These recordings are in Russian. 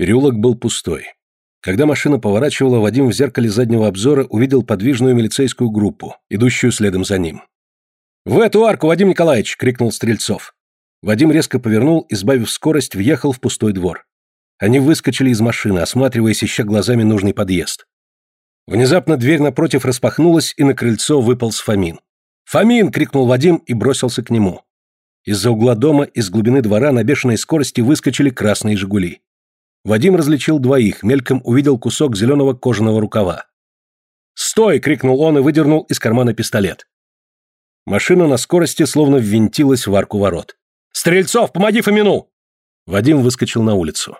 Переулок был пустой. Когда машина поворачивала, Вадим в зеркале заднего обзора увидел подвижную милицейскую группу, идущую следом за ним. «В эту арку, Вадим Николаевич!» — крикнул Стрельцов. Вадим резко повернул и, сбавив скорость, въехал в пустой двор. Они выскочили из машины, осматриваясь, ища глазами нужный подъезд. Внезапно дверь напротив распахнулась, и на крыльцо выполз Фомин. «Фомин!» — крикнул Вадим и бросился к нему. Из-за угла дома, из глубины двора на бешеной скорости выскочили красные «Жигули». Вадим различил двоих, мельком увидел кусок зеленого кожаного рукава. «Стой!» — крикнул он и выдернул из кармана пистолет. Машина на скорости словно ввинтилась в арку ворот. «Стрельцов, помоги Фомину!» Вадим выскочил на улицу.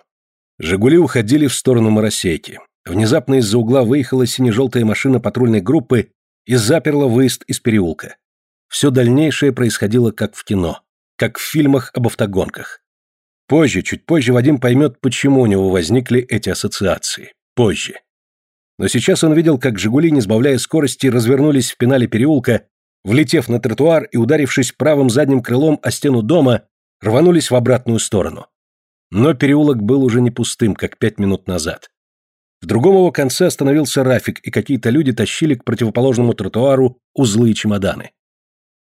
«Жигули» уходили в сторону Моросейки. Внезапно из-за угла выехала сине-желтая машина патрульной группы и заперла выезд из переулка. Все дальнейшее происходило как в кино, как в фильмах об автогонках. Позже, чуть позже Вадим поймет, почему у него возникли эти ассоциации. Позже. Но сейчас он видел, как «Жигули», не сбавляя скорости, развернулись в пенале переулка влетев на тротуар и ударившись правым задним крылом о стену дома, рванулись в обратную сторону. Но переулок был уже не пустым, как пять минут назад. В другом его конце остановился Рафик, и какие-то люди тащили к противоположному тротуару узлы и чемоданы.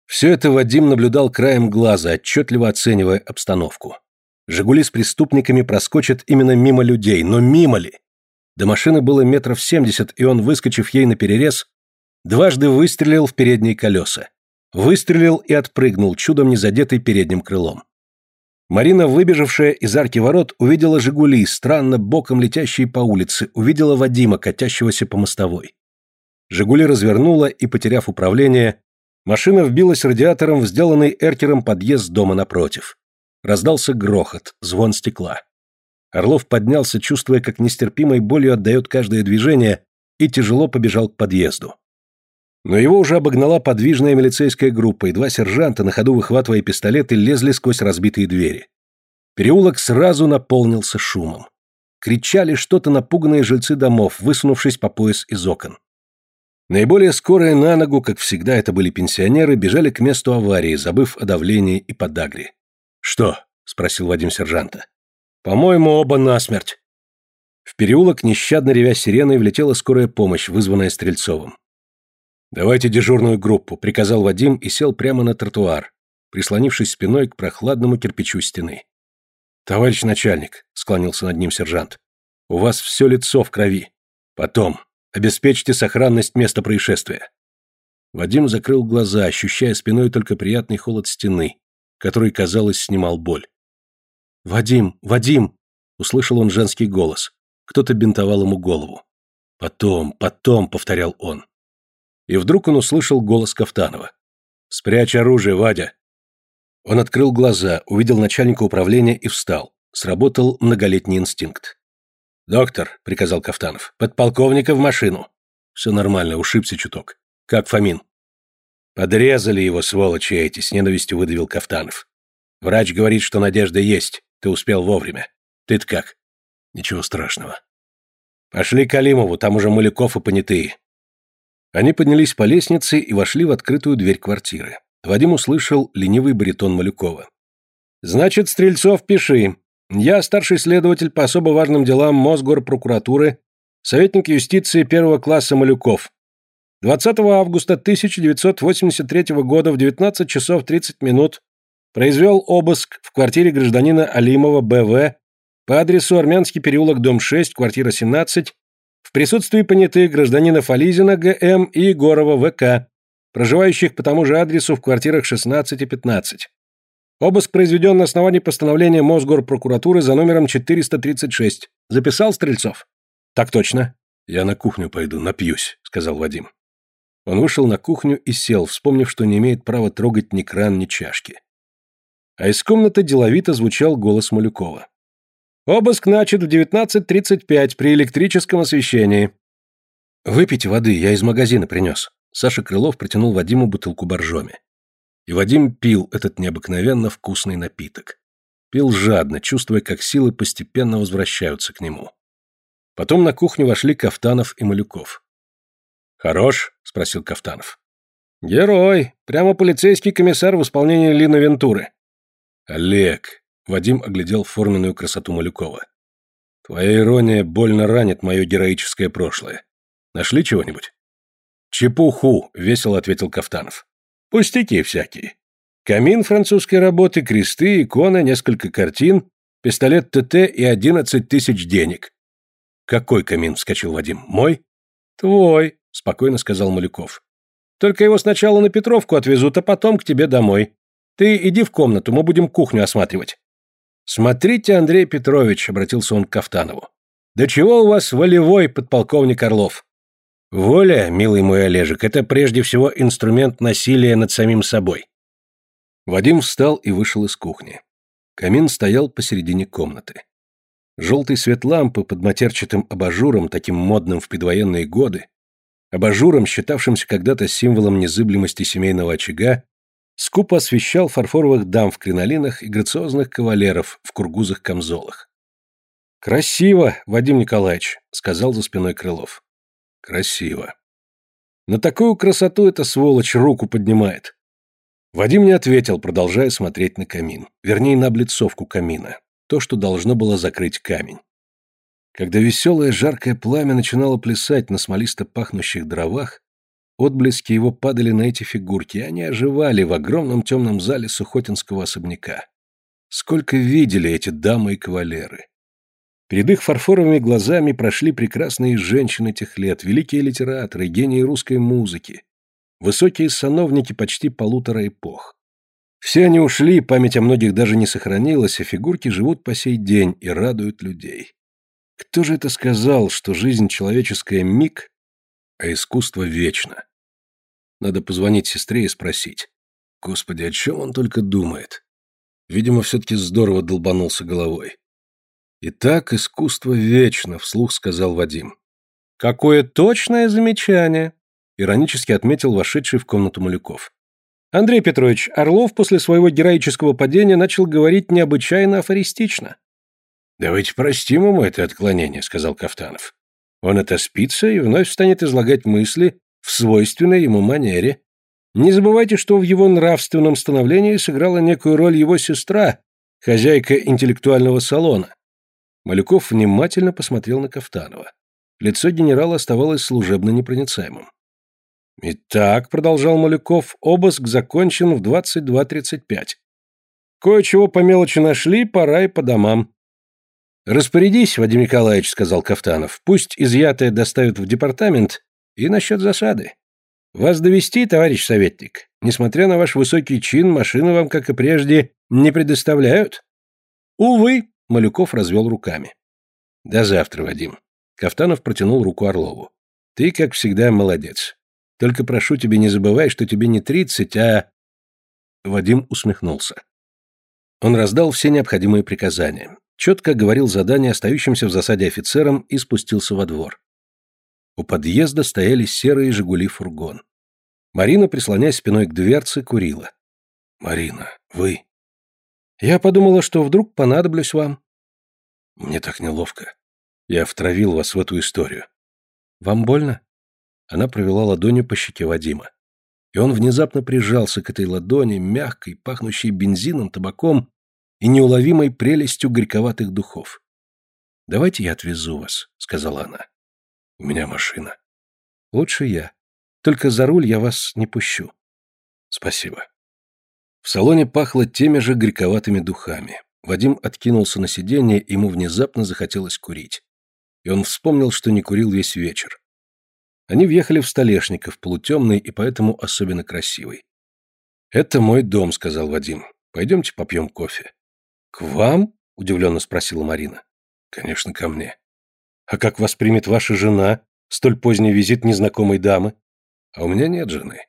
Все это Вадим наблюдал краем глаза, отчетливо оценивая обстановку. «Жигули» с преступниками проскочат именно мимо людей, но мимо ли? До машины было метров семьдесят, и он, выскочив ей на перерез, Дважды выстрелил в передние колеса. Выстрелил и отпрыгнул, чудом не задетый передним крылом. Марина, выбежавшая из арки ворот, увидела «Жигули», странно боком летящие по улице, увидела Вадима, катящегося по мостовой. «Жигули» развернула и, потеряв управление, машина вбилась радиатором в сделанный эркером подъезд дома напротив. Раздался грохот, звон стекла. Орлов поднялся, чувствуя, как нестерпимой болью отдает каждое движение, и тяжело побежал к подъезду. Но его уже обогнала подвижная милицейская группа, и два сержанта, на ходу выхватывая пистолеты, лезли сквозь разбитые двери. Переулок сразу наполнился шумом. Кричали что-то напуганные жильцы домов, высунувшись по пояс из окон. Наиболее скорые на ногу, как всегда это были пенсионеры, бежали к месту аварии, забыв о давлении и подагре. «Что?» — спросил Вадим сержанта. «По-моему, оба насмерть». В переулок, нещадно ревя сиреной, влетела скорая помощь, вызванная Стрельцовым. «Давайте дежурную группу», — приказал Вадим и сел прямо на тротуар, прислонившись спиной к прохладному кирпичу стены. «Товарищ начальник», — склонился над ним сержант, — «у вас все лицо в крови. Потом, обеспечьте сохранность места происшествия». Вадим закрыл глаза, ощущая спиной только приятный холод стены, который, казалось, снимал боль. «Вадим! Вадим!» — услышал он женский голос. Кто-то бинтовал ему голову. «Потом, потом», — повторял он и вдруг он услышал голос Кафтанова. «Спрячь оружие, Вадя!» Он открыл глаза, увидел начальника управления и встал. Сработал многолетний инстинкт. «Доктор», — приказал Кафтанов, — «подполковника в машину». «Все нормально, ушибся чуток. Как Фомин?» «Подрезали его, сволочи эти», — с ненавистью выдавил Кафтанов. «Врач говорит, что надежда есть. Ты успел вовремя. Ты-то как?» «Ничего страшного». «Пошли к Алимову, там уже Маляков и понятые. Они поднялись по лестнице и вошли в открытую дверь квартиры. Вадим услышал ленивый баритон Малюкова. «Значит, Стрельцов, пиши. Я старший следователь по особо важным делам Мосгорпрокуратуры, советник юстиции первого класса Малюков. 20 августа 1983 года в 19 часов 30 минут произвел обыск в квартире гражданина Алимова Б.В. по адресу Армянский переулок, дом 6, квартира 17, в присутствии понятых гражданина Фализина Г.М. и Егорова В.К., проживающих по тому же адресу в квартирах 16 и 15. Обыск произведен на основании постановления Мосгорпрокуратуры за номером 436. Записал Стрельцов? Так точно. Я на кухню пойду, напьюсь, сказал Вадим. Он вышел на кухню и сел, вспомнив, что не имеет права трогать ни кран, ни чашки. А из комнаты деловито звучал голос Малюкова. Обыск начат в 19.35 при электрическом освещении. Выпейте воды, я из магазина принес. Саша Крылов протянул Вадиму бутылку боржоми. И Вадим пил этот необыкновенно вкусный напиток. Пил жадно, чувствуя, как силы постепенно возвращаются к нему. Потом на кухню вошли Кафтанов и Малюков. «Хорош?» — спросил Кафтанов. «Герой! Прямо полицейский комиссар в исполнении Лины Вентуры». «Олег, Вадим оглядел форменную красоту Малюкова. Твоя ирония больно ранит мое героическое прошлое. Нашли чего-нибудь? Чепуху, весело ответил Кафтанов. Пустяки всякие. Камин французской работы, кресты, иконы, несколько картин, пистолет ТТ и одиннадцать тысяч денег. Какой камин? вскочил Вадим. Мой? Твой, спокойно сказал Малюков. Только его сначала на Петровку отвезут, а потом к тебе домой. Ты иди в комнату, мы будем кухню осматривать. Смотрите, Андрей Петрович, обратился он к Кафтанову. Да чего у вас волевой подполковник Орлов? Воля, милый мой Олежек, это прежде всего инструмент насилия над самим собой. Вадим встал и вышел из кухни. Камин стоял посередине комнаты. Желтый свет лампы под матерчатым абажуром, таким модным в предвоенные годы, абажуром, считавшимся когда-то символом незыблемости семейного очага, скупо освещал фарфоровых дам в кринолинах и грациозных кавалеров в кургузах-камзолах. «Красиво, Вадим Николаевич», — сказал за спиной Крылов. «Красиво. На такую красоту эта сволочь руку поднимает. Вадим не ответил, продолжая смотреть на камин. Вернее, на облицовку камина. То, что должно было закрыть камень. Когда веселое жаркое пламя начинало плясать на смолисто пахнущих дровах, отблески его падали на эти фигурки, и они оживали в огромном темном зале Сухотинского особняка. Сколько видели эти дамы и кавалеры. Перед их фарфоровыми глазами прошли прекрасные женщины тех лет, великие литераторы, гении русской музыки, Высокие сановники почти полутора эпох. Все они ушли, память о многих даже не сохранилась, а фигурки живут по сей день и радуют людей. Кто же это сказал, что жизнь человеческая миг, а искусство вечно? Надо позвонить сестре и спросить. Господи, о чем он только думает? Видимо, все-таки здорово долбанулся головой. «Итак, искусство вечно», — вслух сказал Вадим. «Какое точное замечание!» иронически отметил вошедший в комнату Малюков. Андрей Петрович, Орлов после своего героического падения начал говорить необычайно афористично. «Давайте простим ему это отклонение», — сказал Кафтанов. «Он это спится и вновь станет излагать мысли в свойственной ему манере. Не забывайте, что в его нравственном становлении сыграла некую роль его сестра, хозяйка интеллектуального салона». Малюков внимательно посмотрел на Кафтанова. Лицо генерала оставалось служебно непроницаемым. «Итак», — продолжал Малюков, — «обыск закончен в 22.35. Кое-чего по мелочи нашли, пора и по домам». «Распорядись, Вадим Николаевич», — сказал Кафтанов, — «пусть изъятое доставят в департамент и насчет засады. Вас довести, товарищ советник? Несмотря на ваш высокий чин, машины вам, как и прежде, не предоставляют?» «Увы», — Малюков развел руками. «До завтра, Вадим». Кафтанов протянул руку Орлову. «Ты, как всегда, молодец. Только прошу тебя, не забывай, что тебе не тридцать, а...» Вадим усмехнулся. Он раздал все необходимые приказания, четко говорил задание остающимся в засаде офицерам и спустился во двор. У подъезда стояли серые «Жигули» фургон. Марина, прислоняясь спиной к дверце, курила. «Марина, вы...» «Я подумала, что вдруг понадоблюсь вам». «Мне так неловко. Я втравил вас в эту историю». «Вам больно?» Она провела ладонью по щеке Вадима. И он внезапно прижался к этой ладони, мягкой, пахнущей бензином, табаком и неуловимой прелестью горьковатых духов. «Давайте я отвезу вас», — сказала она. «У меня машина». «Лучше я. Только за руль я вас не пущу». «Спасибо». В салоне пахло теми же горьковатыми духами. Вадим откинулся на сиденье, ему внезапно захотелось курить. И он вспомнил, что не курил весь вечер. Они въехали в Столешников, полутемный и поэтому особенно красивый. «Это мой дом», — сказал Вадим. «Пойдемте попьем кофе». «К вам?» — удивленно спросила Марина. «Конечно, ко мне». «А как воспримет ваша жена столь поздний визит незнакомой дамы?» «А у меня нет жены.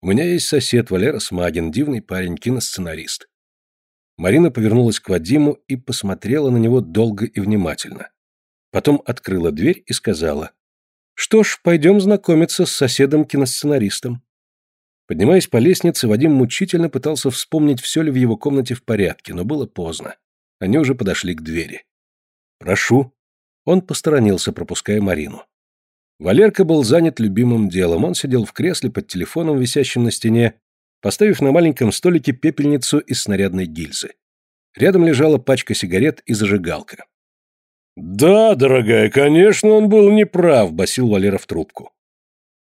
У меня есть сосед Валера Смагин, дивный парень, киносценарист». Марина повернулась к Вадиму и посмотрела на него долго и внимательно. Потом открыла дверь и сказала что ж, пойдем знакомиться с соседом-киносценаристом. Поднимаясь по лестнице, Вадим мучительно пытался вспомнить, все ли в его комнате в порядке, но было поздно. Они уже подошли к двери. «Прошу». Он посторонился, пропуская Марину. Валерка был занят любимым делом. Он сидел в кресле под телефоном, висящим на стене, поставив на маленьком столике пепельницу из снарядной гильзы. Рядом лежала пачка сигарет и зажигалка. «Да, дорогая, конечно, он был неправ», — басил Валера в трубку.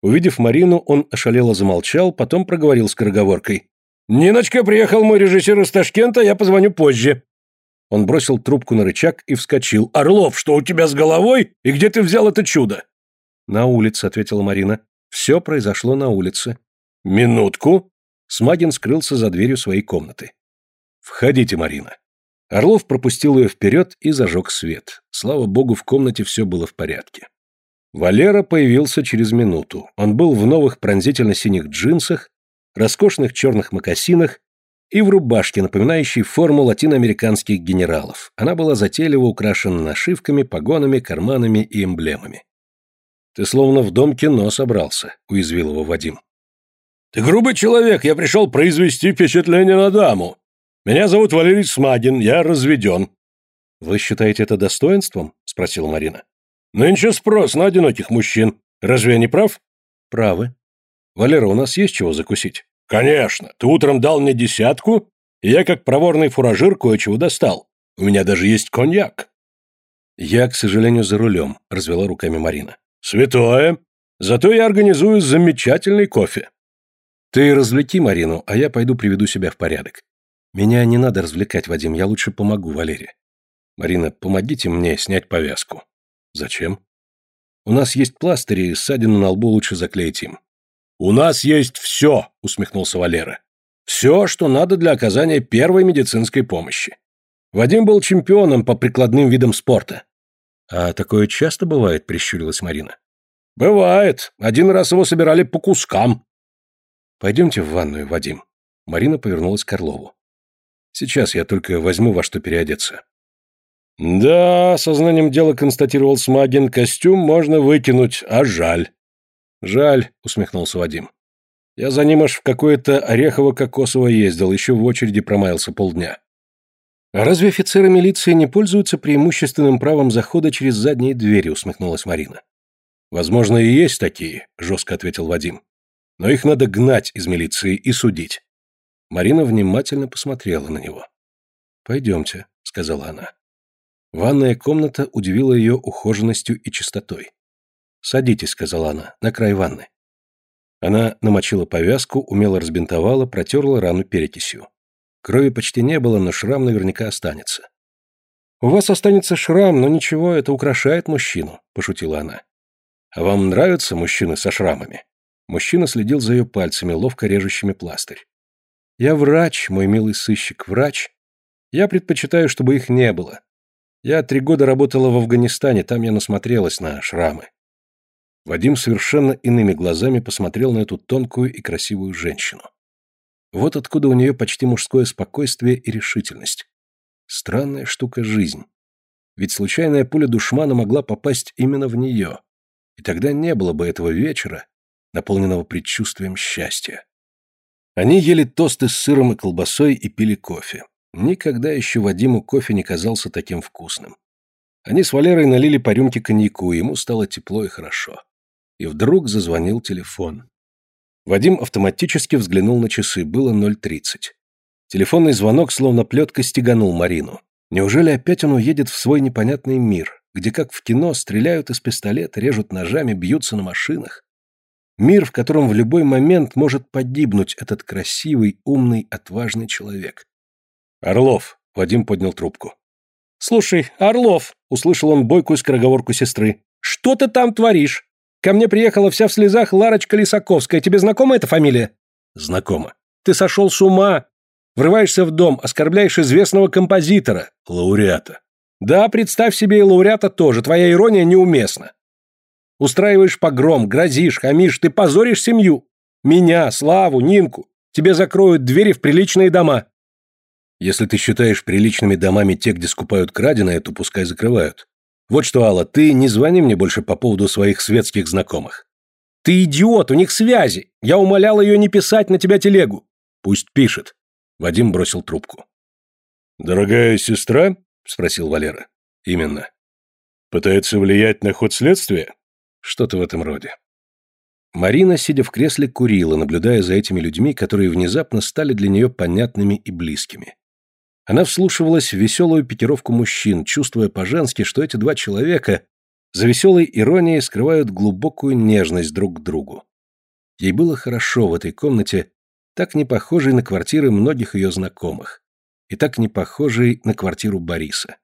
Увидев Марину, он ошалело замолчал, потом проговорил скороговоркой. «Ниночка, приехал мой режиссер из Ташкента, я позвоню позже». Он бросил трубку на рычаг и вскочил. «Орлов, что у тебя с головой? И где ты взял это чудо?» «На улице», — ответила Марина. «Все произошло на улице». «Минутку». Смагин скрылся за дверью своей комнаты. «Входите, Марина». Орлов пропустил ее вперед и зажег свет. Слава богу, в комнате все было в порядке. Валера появился через минуту. Он был в новых пронзительно-синих джинсах, роскошных черных мокасинах и в рубашке, напоминающей форму латиноамериканских генералов. Она была затейливо украшена нашивками, погонами, карманами и эмблемами. «Ты словно в дом кино собрался», — уязвил его Вадим. «Ты грубый человек, я пришел произвести впечатление на даму. Меня зовут Валерий Смагин, я разведен». «Вы считаете это достоинством?» — спросила Марина. «Нынче спрос на одиноких мужчин. Разве я не прав?» «Правы. Валера, у нас есть чего закусить?» «Конечно. Ты утром дал мне десятку, и я как проворный фуражир кое-чего достал. У меня даже есть коньяк». «Я, к сожалению, за рулем», — развела руками Марина. «Святое. Зато я организую замечательный кофе». «Ты развлеки Марину, а я пойду приведу себя в порядок. Меня не надо развлекать, Вадим, я лучше помогу Валере. Марина, помогите мне снять повязку. Зачем? У нас есть пластыри, ссадину на лбу лучше заклеить им. У нас есть все, усмехнулся Валера. Все, что надо для оказания первой медицинской помощи. Вадим был чемпионом по прикладным видам спорта. А такое часто бывает, прищурилась Марина. Бывает. Один раз его собирали по кускам. Пойдемте в ванную, Вадим. Марина повернулась к Орлову. Сейчас я только возьму во что переодеться. Да, сознанием дела констатировал Смагин, костюм можно выкинуть, а жаль. Жаль, усмехнулся Вадим. Я за ним аж в какое-то орехово-кокосово ездил, еще в очереди промаялся полдня. А разве офицеры милиции не пользуются преимущественным правом захода через задние двери, усмехнулась Марина. Возможно, и есть такие, жестко ответил Вадим. Но их надо гнать из милиции и судить. Марина внимательно посмотрела на него. «Пойдемте», — сказала она. Ванная комната удивила ее ухоженностью и чистотой. «Садитесь», — сказала она, — «на край ванны». Она намочила повязку, умело разбинтовала, протерла рану перекисью. Крови почти не было, но шрам наверняка останется. «У вас останется шрам, но ничего, это украшает мужчину», — пошутила она. «А вам нравятся мужчины со шрамами?» Мужчина следил за ее пальцами, ловко режущими пластырь. Я врач, мой милый сыщик, врач. Я предпочитаю, чтобы их не было. Я три года работала в Афганистане, там я насмотрелась на шрамы. Вадим совершенно иными глазами посмотрел на эту тонкую и красивую женщину. Вот откуда у нее почти мужское спокойствие и решительность. Странная штука жизнь. Ведь случайная пуля душмана могла попасть именно в нее. И тогда не было бы этого вечера, наполненного предчувствием счастья. Они ели тосты с сыром и колбасой и пили кофе. Никогда еще Вадиму кофе не казался таким вкусным. Они с Валерой налили по рюмке коньяку, ему стало тепло и хорошо. И вдруг зазвонил телефон. Вадим автоматически взглянул на часы, было 0.30. Телефонный звонок словно плетка стеганул Марину. Неужели опять он уедет в свой непонятный мир, где, как в кино, стреляют из пистолета, режут ножами, бьются на машинах? Мир, в котором в любой момент может погибнуть этот красивый, умный, отважный человек. «Орлов», — Вадим поднял трубку. «Слушай, Орлов», — услышал он бойкую скороговорку сестры, — «что ты там творишь? Ко мне приехала вся в слезах Ларочка Лисаковская. Тебе знакома эта фамилия?» «Знакома». «Ты сошел с ума. Врываешься в дом, оскорбляешь известного композитора». «Лауреата». «Да, представь себе и лауреата тоже. Твоя ирония неуместна. Устраиваешь погром, грозишь, хамишь, ты позоришь семью. Меня, Славу, Нинку. Тебе закроют двери в приличные дома. Если ты считаешь приличными домами те, где скупают краденое, то пускай закрывают. Вот что, Алла, ты не звони мне больше по поводу своих светских знакомых. Ты идиот, у них связи. Я умолял ее не писать на тебя телегу. Пусть пишет. Вадим бросил трубку. Дорогая сестра? Спросил Валера. Именно. Пытается влиять на ход следствия? Что-то в этом роде. Марина, сидя в кресле, курила, наблюдая за этими людьми, которые внезапно стали для нее понятными и близкими. Она вслушивалась в веселую пикировку мужчин, чувствуя по-женски, что эти два человека за веселой иронией скрывают глубокую нежность друг к другу. Ей было хорошо в этой комнате, так не похожей на квартиры многих ее знакомых, и так не похожей на квартиру Бориса.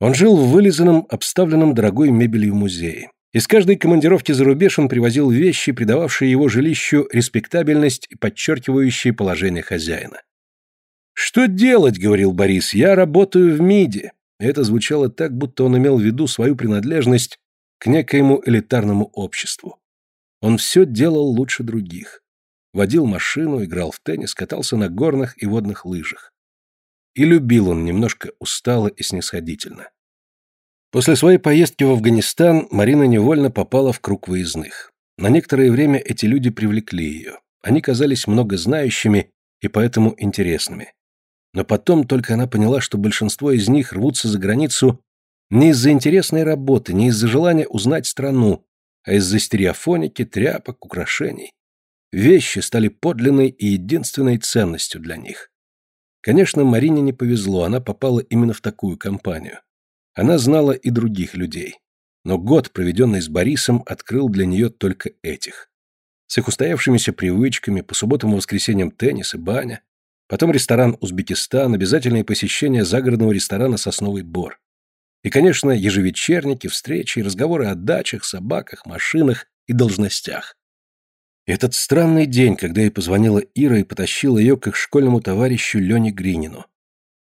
Он жил в вылизанном, обставленном дорогой мебелью музее. Из каждой командировки за рубеж он привозил вещи, придававшие его жилищу респектабельность и подчеркивающие положение хозяина. «Что делать?» — говорил Борис. «Я работаю в МИДе». Это звучало так, будто он имел в виду свою принадлежность к некоему элитарному обществу. Он все делал лучше других. Водил машину, играл в теннис, катался на горных и водных лыжах. И любил он немножко устало и снисходительно. После своей поездки в Афганистан Марина невольно попала в круг выездных. На некоторое время эти люди привлекли ее. Они казались многознающими и поэтому интересными. Но потом только она поняла, что большинство из них рвутся за границу не из-за интересной работы, не из-за желания узнать страну, а из-за стереофоники, тряпок, украшений. Вещи стали подлинной и единственной ценностью для них. Конечно, Марине не повезло, она попала именно в такую компанию. Она знала и других людей. Но год, проведенный с Борисом, открыл для нее только этих. С их устоявшимися привычками, по субботам и воскресеньям теннис и баня, потом ресторан «Узбекистан», обязательное посещение загородного ресторана «Сосновый бор». И, конечно, ежевечерники, встречи и разговоры о дачах, собаках, машинах и должностях. И этот странный день, когда ей позвонила Ира и потащила ее к их школьному товарищу Лене Гринину.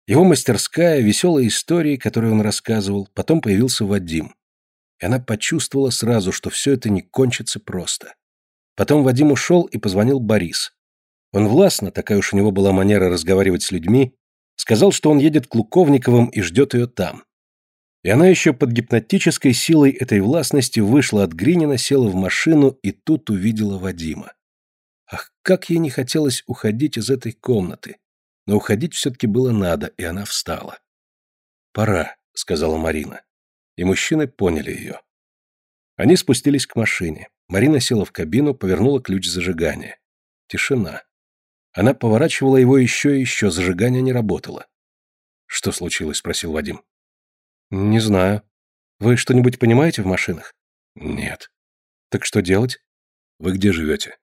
Его мастерская, веселые истории, которые он рассказывал, потом появился Вадим. И она почувствовала сразу, что все это не кончится просто. Потом Вадим ушел и позвонил Борис. Он властно, такая уж у него была манера разговаривать с людьми, сказал, что он едет к Луковниковым и ждет ее там. И она еще под гипнотической силой этой властности вышла от Гринина, села в машину и тут увидела Вадима. Ах, как ей не хотелось уходить из этой комнаты. Но уходить все-таки было надо, и она встала. «Пора», — сказала Марина. И мужчины поняли ее. Они спустились к машине. Марина села в кабину, повернула ключ зажигания. Тишина. Она поворачивала его еще и еще, зажигание не работало. «Что случилось?» — спросил Вадим. «Не знаю. Вы что-нибудь понимаете в машинах?» «Нет». «Так что делать?» «Вы где живете?»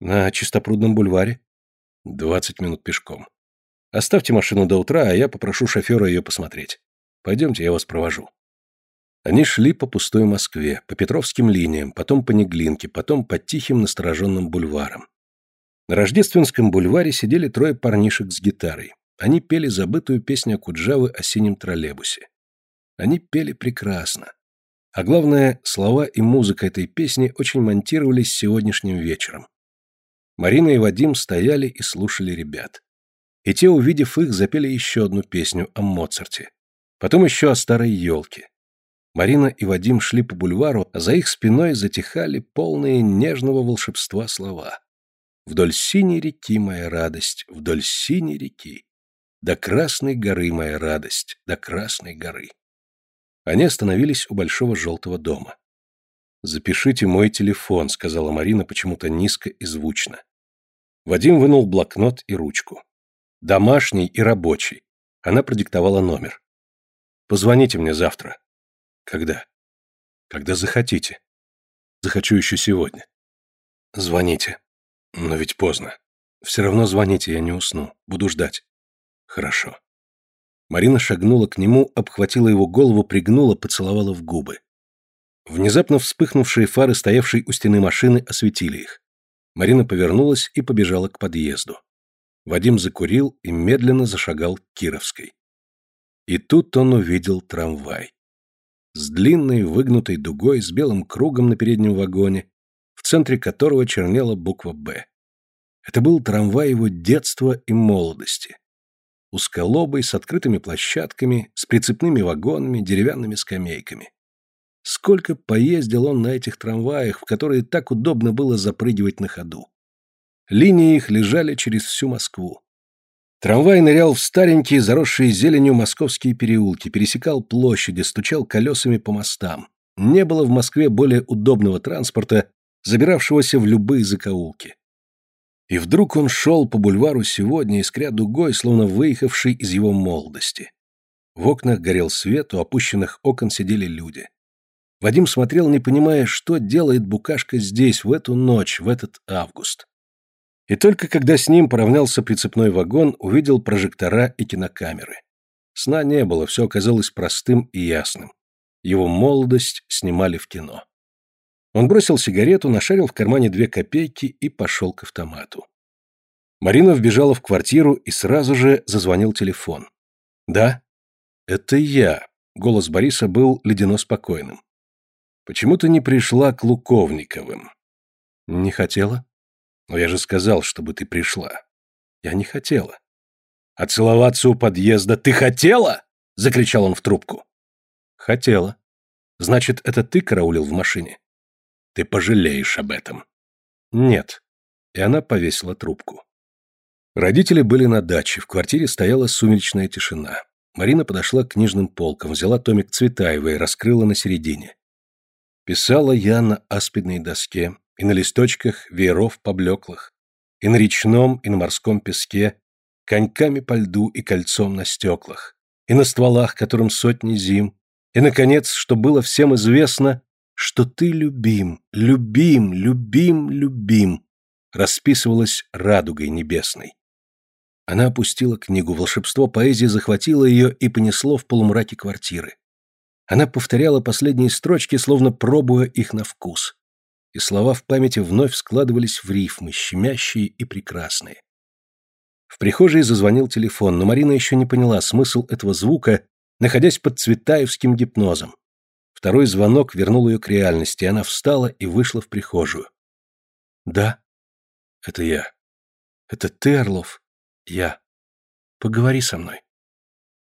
«На Чистопрудном бульваре». «Двадцать минут пешком. Оставьте машину до утра, а я попрошу шофера ее посмотреть. Пойдемте, я вас провожу». Они шли по пустой Москве, по Петровским линиям, потом по Неглинке, потом по тихим настороженным бульварам. На Рождественском бульваре сидели трое парнишек с гитарой. Они пели забытую песню Акуджавы о синем троллейбусе. Они пели прекрасно. А главное, слова и музыка этой песни очень монтировались сегодняшним вечером. Марина и Вадим стояли и слушали ребят. И те, увидев их, запели еще одну песню о Моцарте. Потом еще о старой елке. Марина и Вадим шли по бульвару, а за их спиной затихали полные нежного волшебства слова. «Вдоль синей реки моя радость, вдоль синей реки, до Красной горы моя радость, до Красной горы». Они остановились у большого желтого дома. «Запишите мой телефон», — сказала Марина почему-то низко и звучно. Вадим вынул блокнот и ручку. Домашний и рабочий. Она продиктовала номер. «Позвоните мне завтра». «Когда?» «Когда захотите». «Захочу еще сегодня». «Звоните». «Но ведь поздно. Все равно звоните, я не усну. Буду ждать». «Хорошо». Марина шагнула к нему, обхватила его голову, пригнула, поцеловала в губы. Внезапно вспыхнувшие фары, стоявшей у стены машины, осветили их. Марина повернулась и побежала к подъезду. Вадим закурил и медленно зашагал к Кировской. И тут он увидел трамвай. С длинной выгнутой дугой, с белым кругом на переднем вагоне, в центре которого чернела буква «Б». Это был трамвай его детства и молодости. Узколобый, с открытыми площадками, с прицепными вагонами, деревянными скамейками. Сколько поездил он на этих трамваях, в которые так удобно было запрыгивать на ходу. Линии их лежали через всю Москву. Трамвай нырял в старенькие, заросшие зеленью московские переулки, пересекал площади, стучал колесами по мостам. Не было в Москве более удобного транспорта, забиравшегося в любые закоулки. И вдруг он шел по бульвару сегодня, искря дугой, словно выехавший из его молодости. В окнах горел свет, у опущенных окон сидели люди. Вадим смотрел, не понимая, что делает букашка здесь, в эту ночь, в этот август. И только когда с ним поравнялся прицепной вагон, увидел прожектора и кинокамеры. Сна не было, все оказалось простым и ясным. Его молодость снимали в кино. Он бросил сигарету, нашарил в кармане две копейки и пошел к автомату. Марина вбежала в квартиру и сразу же зазвонил телефон. «Да?» «Это я», — голос Бориса был ледяно спокойным. «Почему ты не пришла к Луковниковым?» «Не хотела?» «Но я же сказал, чтобы ты пришла». «Я не хотела». «А целоваться у подъезда ты хотела?» — закричал он в трубку. «Хотела. Значит, это ты караулил в машине?» Ты пожалеешь об этом. Нет. И она повесила трубку. Родители были на даче, в квартире стояла сумеречная тишина. Марина подошла к книжным полкам, взяла томик Цветаевой раскрыла на середине. Писала я на аспидной доске, и на листочках вееров поблеклых, и на речном, и на морском песке, коньками по льду и кольцом на стеклах, и на стволах, которым сотни зим, и, наконец, что было всем известно, что ты любим, любим, любим, любим, расписывалась радугой небесной. Она опустила книгу, волшебство поэзии захватило ее и понесло в полумраке квартиры. Она повторяла последние строчки, словно пробуя их на вкус. И слова в памяти вновь складывались в рифмы, щемящие и прекрасные. В прихожей зазвонил телефон, но Марина еще не поняла смысл этого звука, находясь под цветаевским гипнозом. Второй звонок вернул ее к реальности, она встала и вышла в прихожую. «Да, это я. Это ты, Орлов? Я. Поговори со мной».